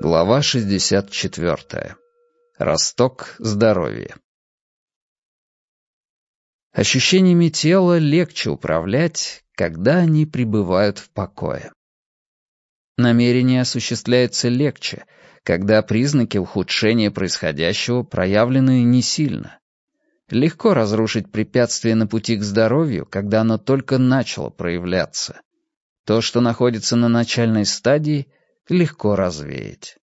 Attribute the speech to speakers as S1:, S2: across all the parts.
S1: Глава 64. Росток здоровья. Ощущениями тела легче управлять, когда они пребывают в покое. Намерение осуществляется легче, когда признаки ухудшения происходящего проявлены не сильно. Легко разрушить препятствие на пути к здоровью, когда оно только начало проявляться. То, что находится на начальной стадии, легко развеять.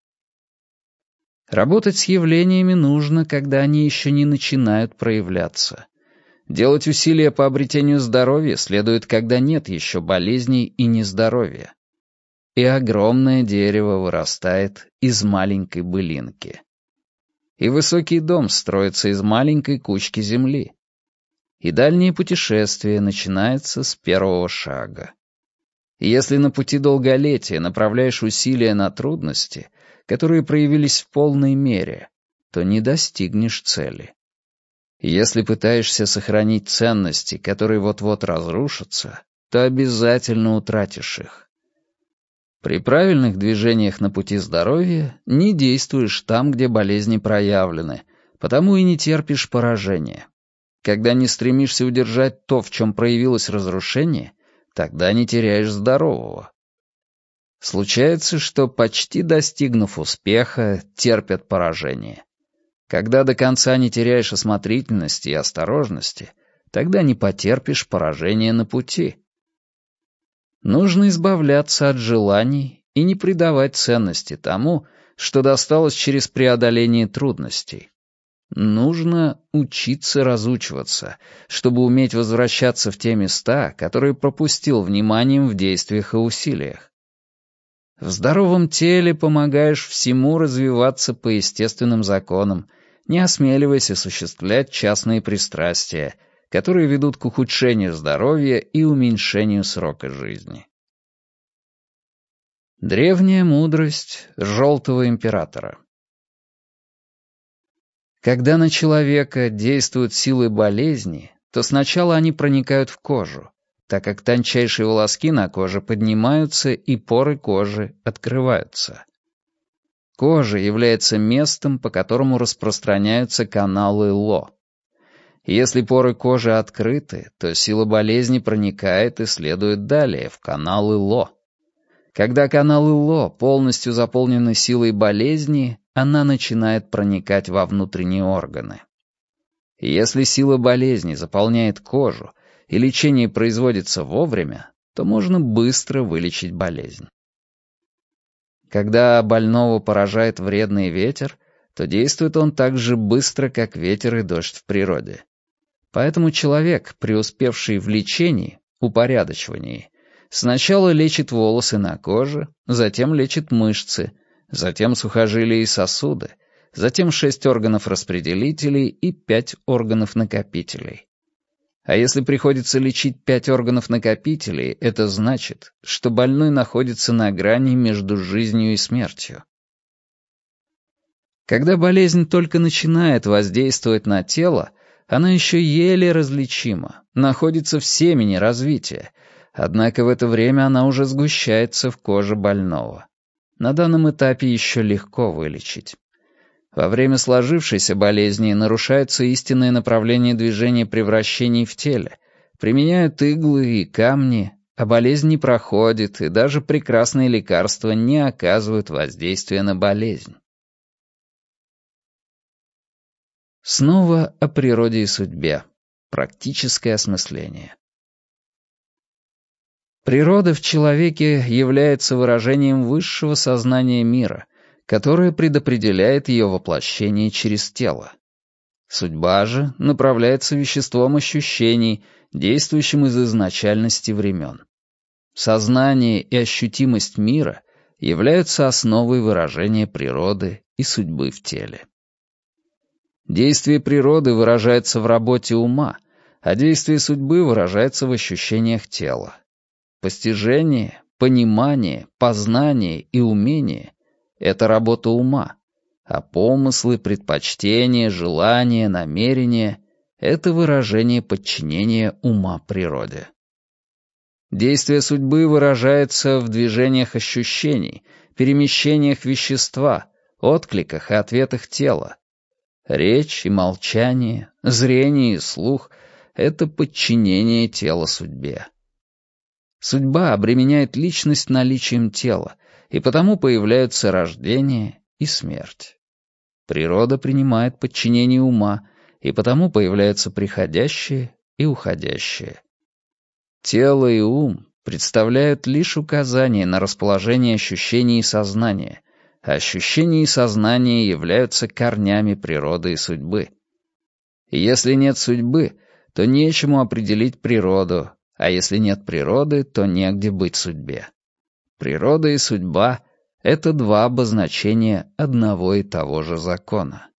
S1: Работать с явлениями нужно, когда они еще не начинают проявляться. Делать усилия по обретению здоровья следует, когда нет еще болезней и нездоровья. И огромное дерево вырастает из маленькой былинки. И высокий дом строится из маленькой кучки земли. И дальнее путешествие начинается с первого шага. Если на пути долголетия направляешь усилия на трудности, которые проявились в полной мере, то не достигнешь цели. Если пытаешься сохранить ценности, которые вот-вот разрушатся, то обязательно утратишь их. При правильных движениях на пути здоровья не действуешь там, где болезни проявлены, потому и не терпишь поражения. Когда не стремишься удержать то, в чем проявилось разрушение, тогда не теряешь здорового. Случается, что, почти достигнув успеха, терпят поражение. Когда до конца не теряешь осмотрительности и осторожности, тогда не потерпишь поражения на пути. Нужно избавляться от желаний и не придавать ценности тому, что досталось через преодоление трудностей. Нужно учиться разучиваться, чтобы уметь возвращаться в те места, которые пропустил вниманием в действиях и усилиях. В здоровом теле помогаешь всему развиваться по естественным законам, не осмеливаясь осуществлять частные пристрастия, которые ведут к ухудшению здоровья и уменьшению срока жизни. Древняя мудрость Желтого Императора когда на человека действуют силы болезни, то сначала они проникают в кожу, так как тончайшие волоски на коже поднимаются и поры кожи открываются. Кожа является местом, по которому распространяются каналы ЛО. Если поры кожи открыты, то сила болезни проникает и следует далее, в каналы ЛО. Когда каналы ЛО полностью заполнены силой болезни, она начинает проникать во внутренние органы. Если сила болезни заполняет кожу, и лечение производится вовремя, то можно быстро вылечить болезнь. Когда больного поражает вредный ветер, то действует он так же быстро, как ветер и дождь в природе. Поэтому человек, преуспевший в лечении, упорядочивании, сначала лечит волосы на коже, затем лечит мышцы — затем сухожилия и сосуды, затем шесть органов-распределителей и пять органов-накопителей. А если приходится лечить пять органов-накопителей, это значит, что больной находится на грани между жизнью и смертью. Когда болезнь только начинает воздействовать на тело, она еще еле различима, находится в семени развития, однако в это время она уже сгущается в коже больного на данном этапе еще легко вылечить. Во время сложившейся болезни нарушается истинное направление движения превращений в теле, применяют иглы и камни, а болезнь не проходит, и даже прекрасные лекарства не оказывают воздействия на болезнь. Снова о природе и судьбе. Практическое осмысление. Природа в человеке является выражением высшего сознания мира, которое предопределяет ее воплощение через тело. Судьба же направляется веществом ощущений, действующим из изначальности времен. Сознание и ощутимость мира являются основой выражения природы и судьбы в теле. Действие природы выражается в работе ума, а действие судьбы выражается в ощущениях тела. Постижение, понимание, познание и умение — это работа ума, а помыслы, предпочтения, желания, намерения — это выражение подчинения ума природе. Действие судьбы выражается в движениях ощущений, перемещениях вещества, откликах и ответах тела. Речь и молчание, зрение и слух — это подчинение тела судьбе. Судьба обременяет личность наличием тела, и потому появляются рождение и смерть. Природа принимает подчинение ума, и потому появляются приходящие и уходящие. Тело и ум представляют лишь указание на расположение ощущений и сознания, а ощущения и сознание являются корнями природы и судьбы. И если нет судьбы, то нечему определить природу, а если нет природы, то негде быть судьбе. Природа и судьба — это два обозначения одного и того же закона.